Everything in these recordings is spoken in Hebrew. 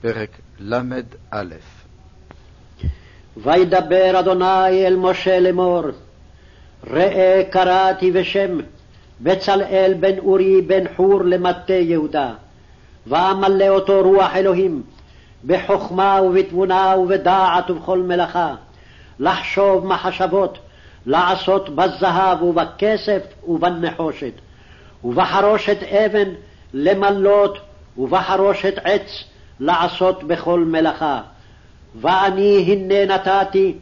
פרק ל"א וידבר אדוני אל משה לאמור, ראה קראתי בשם בצלאל בן אורי בן חור למטה יהודה, ואמלא אותו רוח אלוהים, בחכמה ובתבונה ובדעת ובכל מלאכה, לחשוב מחשבות, לעשות בזהב ובכסף ובנחושת, ובחרושת אבן למלות ובחרושת עץ לעשות בכל מלאכה. ואני הנה נתתי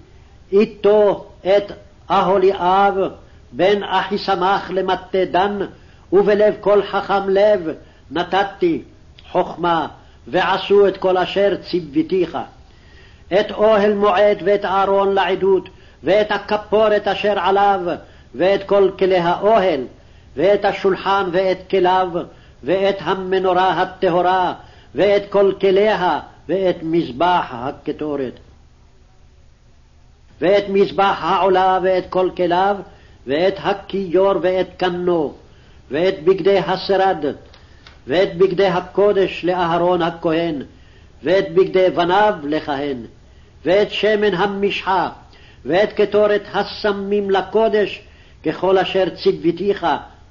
איתו את אהוליאב בן אחיסמך למטה דן, ובלב כל חכם לב נתתי חכמה, ועשו את כל אשר ציוותיך. את אוהל מועד ואת אהרון לעדות, ואת הכפורת אשר עליו, ואת כל כלי האוהל, ואת השולחן ואת כליו, ואת המנורה הטהורה, ואת כל כליה, ואת מזבח הקטורת. ואת מזבח העולה ואת כל כליו, ואת הכיור ואת קנו, ואת בגדי השרד, ואת בגדי הקודש לאהרון הכהן, ואת בגדי בניו לכהן, ואת שמן המשחה, ואת קטורת הסמים לקודש, ככל אשר ציוותיך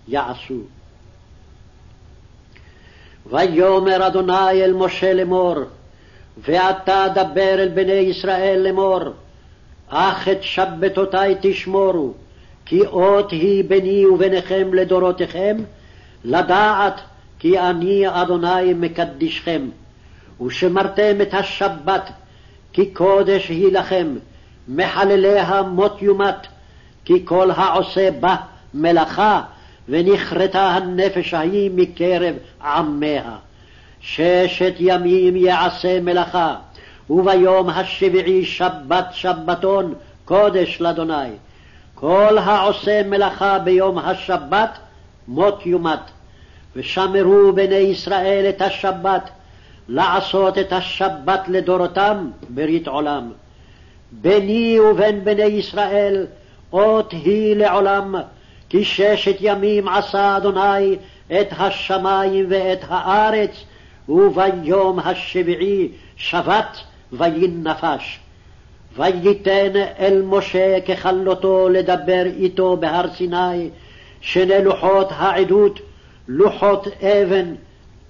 יעשו. ויאמר אדוני אל משה לאמור, ואתה דבר אל בני ישראל לאמור, אך את שבתותי תשמורו, כי אות היא ביני וביניכם לדורותיכם, לדעת כי אני אדוני מקדישכם, ושמרתם את השבת, כי קודש היא לכם, מחלליה מות יומת, כי כל העושה בה מלאכה, ונכרתה הנפש ההיא מקרב עמיה. ששת ימים יעשה מלאכה, וביום השביעי שבת שבתון קודש לאדוני. כל העושה מלאכה ביום השבת מות יומת. ושמרו בני ישראל את השבת, לעשות את השבת לדורותם ברית עולם. ביני ובין בני ישראל אות היא לעולם, כי ששת ימים עשה אדוני את השמים ואת הארץ, וביום השביעי שבת וינפש. וייתן אל משה ככלותו לדבר איתו בהר סיני, שני לוחות העדות, לוחות אבן,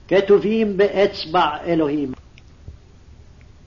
כתובים באצבע אלוהים.